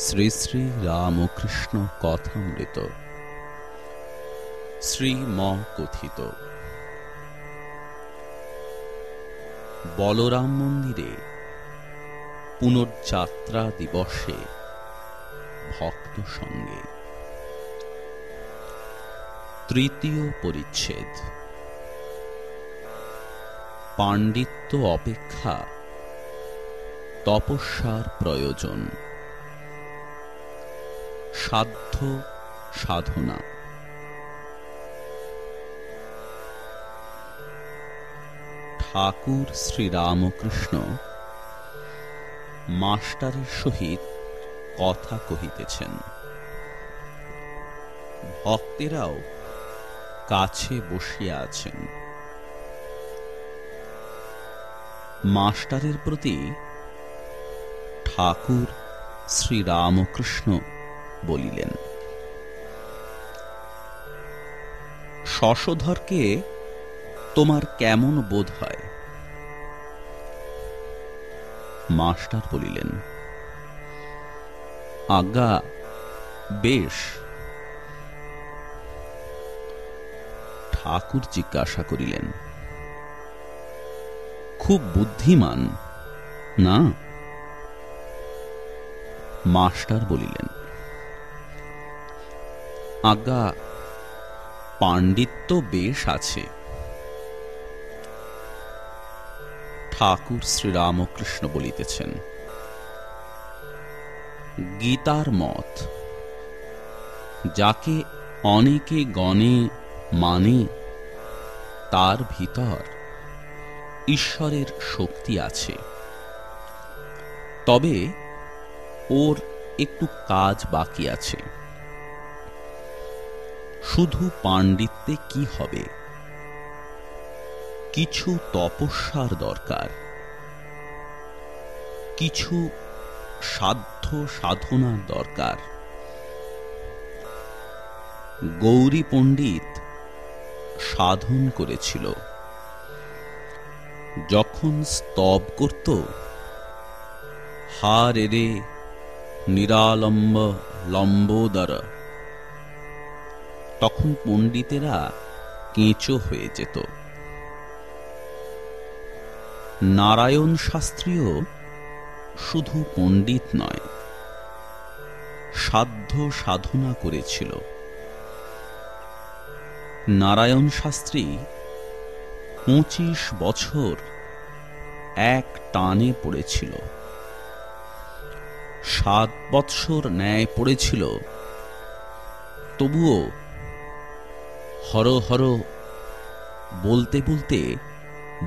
শ্রী শ্রী রামকৃষ্ণ কথামৃত। শ্রী ম কথিত। বলরাম মন্দিরে পুনর্যাত্রা দিবসে ভক্ত সঙ্গে। তৃতীয় পরিচ্ছেদ। পাণ্ডিত্য অপেক্ষা তপস্যার প্রয়োজন। সাধ্য সাধনা। ঠাকুর শ্রীরামকৃষ্ণ মাস্টারের সহিত কথা কহিতেছেন। ভক্তেরাও কাছে বসিয়া আছেন। মাস্টারের প্রতি ঠাকুর শ্রীরামকৃষ্ণ বলিলেন, শশধরকে তোমার কেমন বোধ হয়? মাস্টার বলিলেন আজ্ঞা বেশ। ঠাকুর জিজ্ঞাসা করিলেন, খুব বুদ্ধিমান, না? মাস্টার বলিলেন আজ্ঞা, পাণ্ডিত্য বেশ আছে। ঠাকুর শ্রীরামকৃষ্ণ বলিতেছেন, গীতার মত, যাকে অনেকে গণে মানে তার ভিতর ঈশ্বরের শক্তি আছে। তবে ওর একটু কাজ বাকি আছে। শুধু পাণ্ডিত্যে কি হবে? কিছু তপস্যার দরকার। কিছু সাধ্য সাধনার দরকার। গৌরী পণ্ডিত সাধন করেছিল। যখন স্তব করত হার রে রে নিরালম্ব লম্বোদর তখন পণ্ডিতেরা কেঁচো হয়ে যেত। নারায়ণ শাস্ত্রীয় শুধু পণ্ডিত নয়, সাধ্য সাধনা করেছিল। নারায়ণ শাস্ত্রী পঁচিশ বছর এক টানে পড়েছিল। সাত বৎসর ন্যায় পড়েছিল। তবুও হর হর বলতে বলতে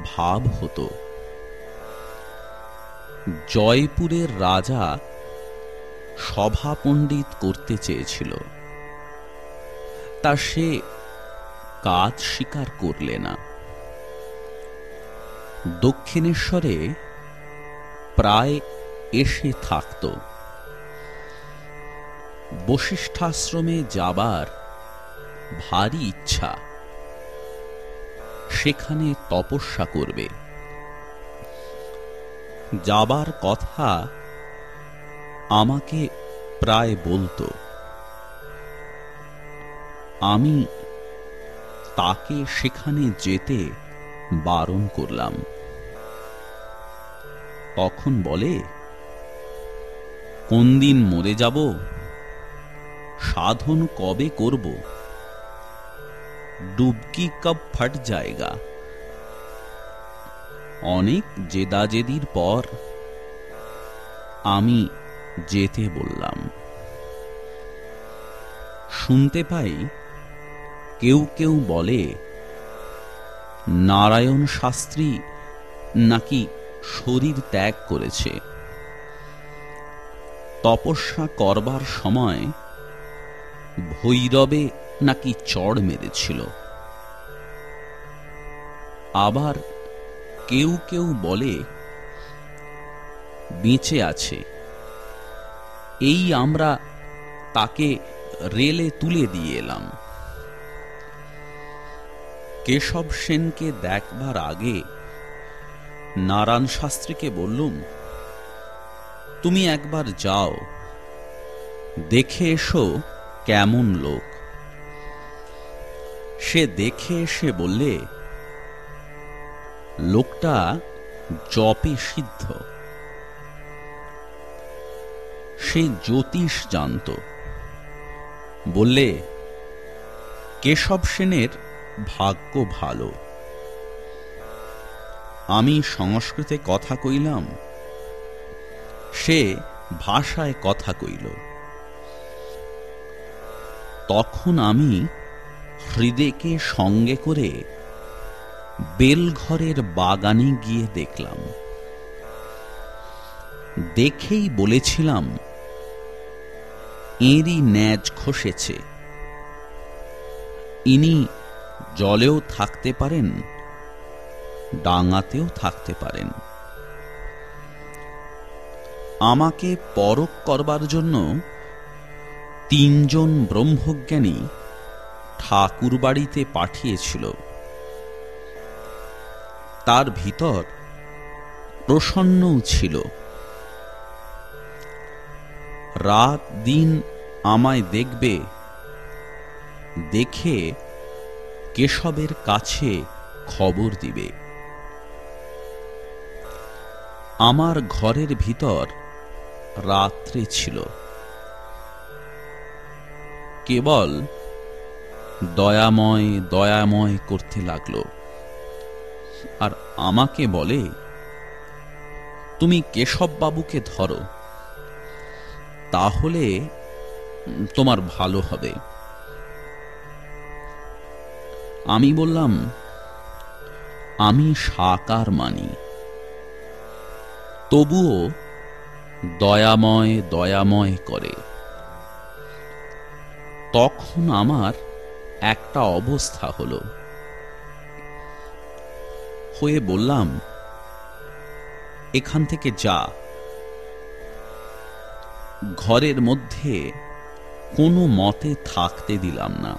ভাব হতো। জয়পুরের রাজা সভা পণ্ডিত করতে চেয়েছিল। তা সে কাজ স্বীকার করলে না। দক্ষিণেশ্বরে প্রায় এসে থাকত। বশিষ্ঠাশ্রমে যাবার ভারী ইচ্ছা। সেখানে তপস্যা করবে। যাবার কথা আমাকে প্রায় বলতো। আমি তাকে সেখানে যেতে বারণ করলাম। তখন বলে কোন দিন মরে যাব? সাধন কবে করব? ডুবকি কব ফাট জায়গা অনেক জেদাজেদির পর আমি যেতে বললাম শুনতে পাই কেউ কেউ বলে নারায়ণ শাস্ত্রী নাকি শরীর ত্যাগ করেছে তপস্যা করবার সময় ভৈরবে নাকি চড় মেরেছিল আবার কেউ কেউ বলে, বেঁচে আছে। এই আমরা তাকে রেলে তুলে দিয়ে এলাম। কেশব সেনকে দেখবার আগে নারায়ণ শাস্ত্রীকে বললুম, তুমি একবার যাও, দেখে এসো কেমন লোক। সে দেখে এসে বললে লোকটা জপে সিদ্ধ। সে জ্যোতিষ জানত। বললে, কেশব সেনের ভাগ্য ভালো। আমি সংস্কৃতে কথা কইলাম, সে ভাষায় কথা কইল। তখন আমি হৃদেকে সঙ্গে করে বেলঘরের বাগানে গিয়ে দেখলাম। দেখেই বলেছিলাম, এরই ন্যাজ খসেছে। ইনি জলেও থাকতে পারেন, ডাঙাতেও থাকতে পারেন। আমাকে পরক করবার জন্য তিনজন ব্রহ্মজ্ঞানী ঠাকুর বাড়িতে পাঠিয়েছিল। তার ভিতর প্রসন্নও ছিল। রাত দিন আমায় দেখবে, দেখে কেশবের কাছে খবর দিবে। আমার ঘরের ভিতর রাত্রে ছিল। কেবল দয়াময় দয়াময় করতে লাগল। আর আমাকে বলে, তুমি কেশববাবুকে ধরো, তাহলে তোমার ভালো হবে। আমি বললাম, আমি সাকার মানি। তবুও দয়াময় দয়াময় করে। তখন আমার একটা অবস্থা হলো। হয়ে বললাম, এখান থেকে যা। ঘরের মধ্যে কোনো মতে থাকতে দিলাম না।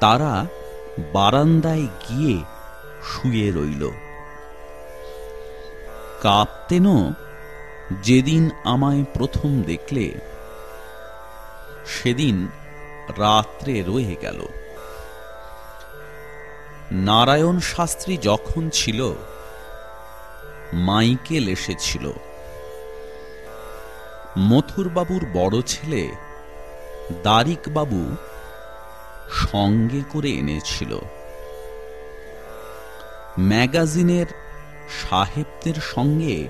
তারা বারান্দায় গিয়ে শুয়ে রইল। কাঁপতেনও যেদিন আমায় প্রথম দেখলে, সেদিন রাত্রে রয়ে গেল। নারায়ণ শাস্ত্রী যখন ছিল, মাইকেল এসেছিল। মথুরবাবুর বড় ছেলে দারিকবাবু সঙ্গে করে এনেছিল। ম্যাগাজিনের সাহেবদের সঙ্গে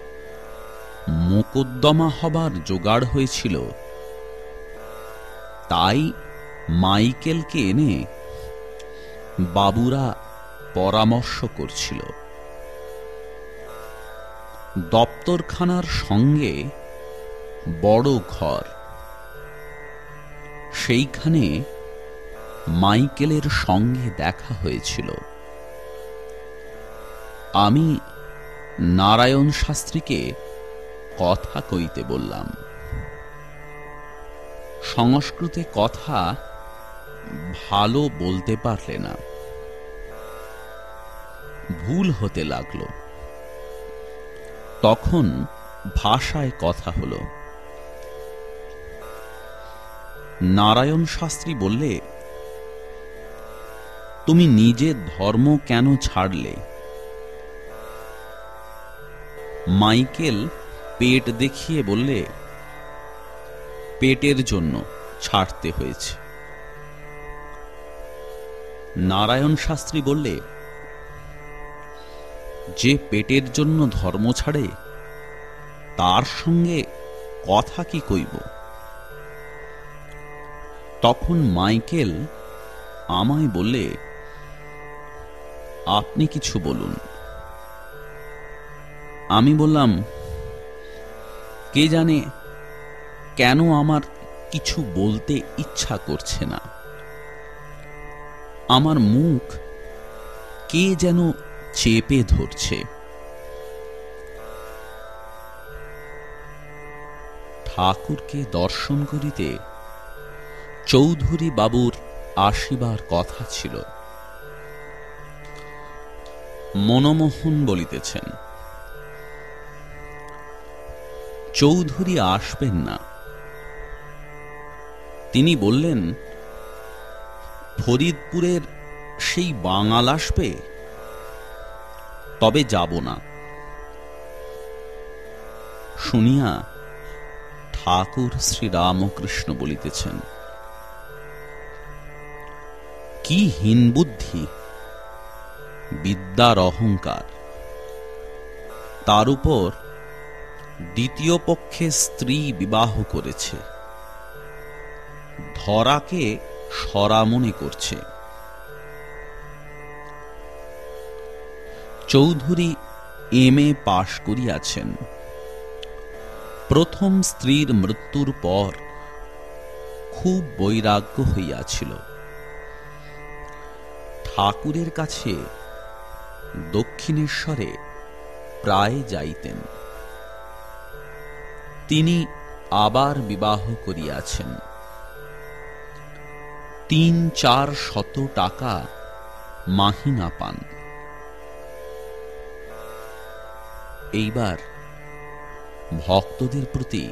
মোকদ্দমা হবার জোগাড় হয়েছিল। তাই মাইকেলকে এনে বাবুরা পরামর্শ করছিল। দপ্তরখানার সঙ্গে বড় ঘর। সেইখানে মাইকেলের সঙ্গে দেখা হয়েছিল। আমি নারায়ণ শাস্ত্রীকে কথা কইতে বললাম। সংস্কৃতে কথা ভালো বলতে পারলে না। ভুল হতে লাগল। তখন ভাষায় কথা হলো। নারায়ণ শাস্ত্রী বললে, তুমি নিজের ধর্ম কেন ছাড়লে? মাইকেল পেট দেখিয়ে বললে, পেটের জন্য ছাড়তে হয়েছে। নারায়ণ শাস্ত্রী বললে যে পেটের জন্য ধর্ম ছাড়ে, তার সঙ্গে কথা কি কইব? তখন মাইকেল আমায় বললে, আপনি কিছু বলুন। আমি বললাম, কে জানে কেন আমার কিছু বলতে ইচ্ছা করছে না? আমার মুখ কে যেন চেপে ধরছে। ঠাকুরকে দর্শন করিতে চৌধুরী বাবুর আসিবার কথা ছিল। মনমোহন বলিতেছেন, চৌধুরী আসবেন না। তিনি বললেন, ফরিদপুরের সেই বাঙাল আসবে? তবে যাব না। শুনিয়া ঠাকুর শ্রীরামকৃষ্ণ বলিতেছেন, কি হীন বুদ্ধি, বিদ্যার অহংকার। তার উপর দ্বিতীয় পক্ষে স্ত্রী বিবাহ করেছে, ধরাকে সরা মনে করছে। চৌধুরী এম এ পাশ করিয়াছেন। প্রথম স্ত্রীর মৃত্যুর পর খুব বৈরাগ্য হইয়াছিল। ঠাকুরের কাছে দক্ষিণেশ্বরে প্রায় যাইতেন। তিনি আবার বিবাহ করিয়াছেন। তিন চার শত টাকা মাহিনা পান। এইবার ভক্তদের প্রতি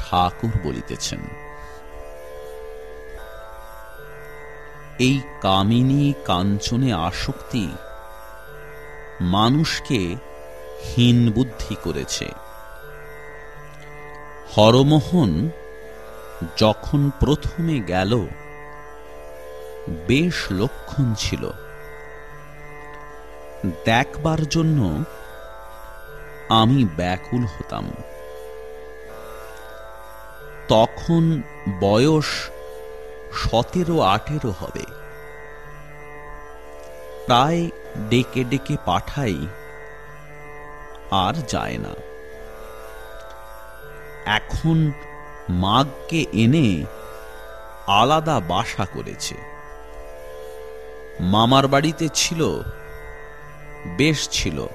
ঠাকুর বলিতেছেন, এই কামিনী কাঞ্চনে আসক্তি মানুষকে হীন বুদ্ধি করেছে। হরমোহন যখন প্রথমে গেল, বেশ লক্ষণ ছিল। দেখবার জন্য আমি ব্যাকুল হতাম। তখন বয়স সতেরো আঠেরো হবে। প্রায় ডেকে ডেকে পাঠাই, আর যায় না। এখন মাগকে এনে আলাদা বাসা করেছে। মামার বাড়িতে ছিল, বেশ ছিল।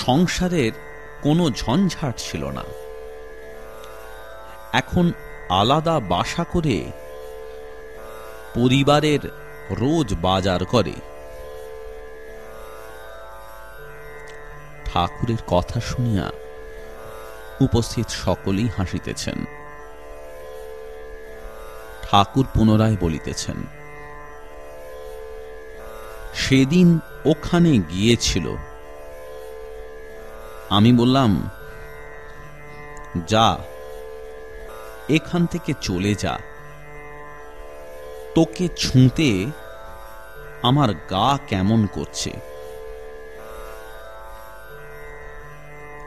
সংসারের কোনো ঝঞ্ঝাট ছিল না। এখন আলাদা বাসা করে পরিবারের রোজ বাজার করে। ঠাকুরের কথা শুনিয়া উপস্থিত সকলেই হাসিতেছেন। ঠাকুর পুনরায় বলিতেছেন, সেদিন ওখানে গিয়েছিল আমি বললাম, যা, এখান থেকে চলে যা। তোকে ছুঁতে আমার গা কেমন করছে?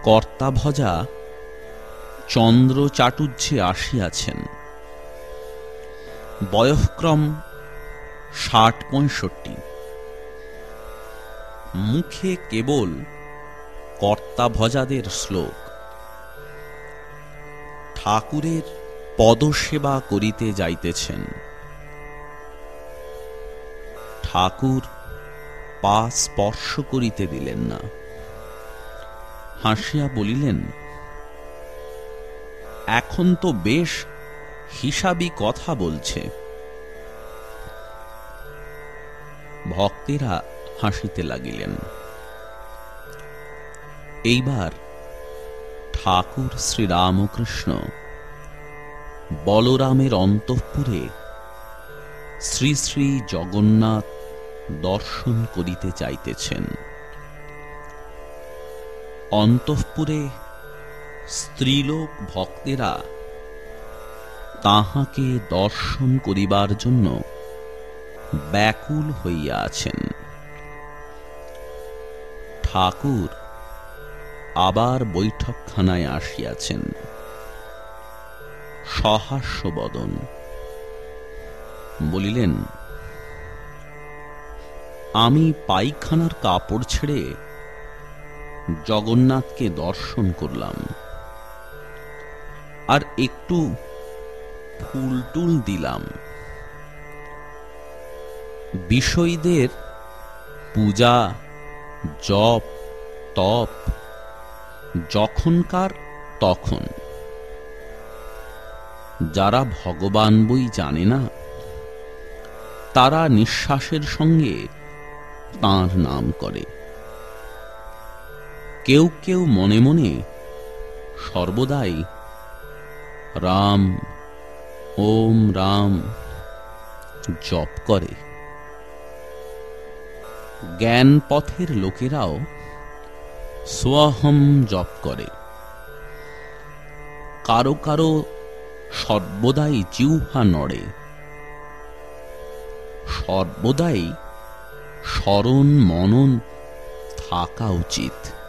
কর্তা ভজা চন্দ্র চাটুজ্যে আসিয়াছেন। বয়ঃক্রম ষাট পঁয়ষট্টি। মুখে কেবল কর্তাভজাদের শ্লোক। ঠাকুরের পদসেবা করিতে যাইতেছেন। ঠাকুর পা স্পর্শ করিতে দিলেন না। হাসিয়া বলিলেন, এখন তো বেশ হিসাবি কথা বলছে। ভক্তেরা হাসিতে লাগিলেন। এইবার ঠাকুর শ্রীরামকৃষ্ণ বলরামের অন্তঃপুরে শ্রী শ্রী জগন্নাথ দর্শন করিতে চাইতেছেন। অন্তঃপুরে স্ত্রীলোক ভক্তেরা তাহাকে দর্শন করিবার জন্য ব্যাকুল হইয়া আছেন। ঠাকুর আবার বৈঠকখানায় আসিয়াছেন। সহাস্যবদন। বলিলেন, আমি পাইখানার কাপড় ছেড়ে জগন্নাথকে দর্শন করলাম। আর একটু ফুল টুল দিলাম। বিষয়ীদের পূজা, জপ, তপ যখনকার, তখন। যারা ভগবান বই জানে না, তারা নিঃশ্বাসের সঙ্গে তাঁর নাম করে। কেউ কেউ মনে মনে সর্বদাই রাম, ওম রাম জপ করে। জ্ঞান পথের লোকেরাও সোয়াহম জপ করে। কারও কারও সর্বদাই জিহ্বা নড়ে। সর্বদাই স্মরণ মনন থাকা উচিত।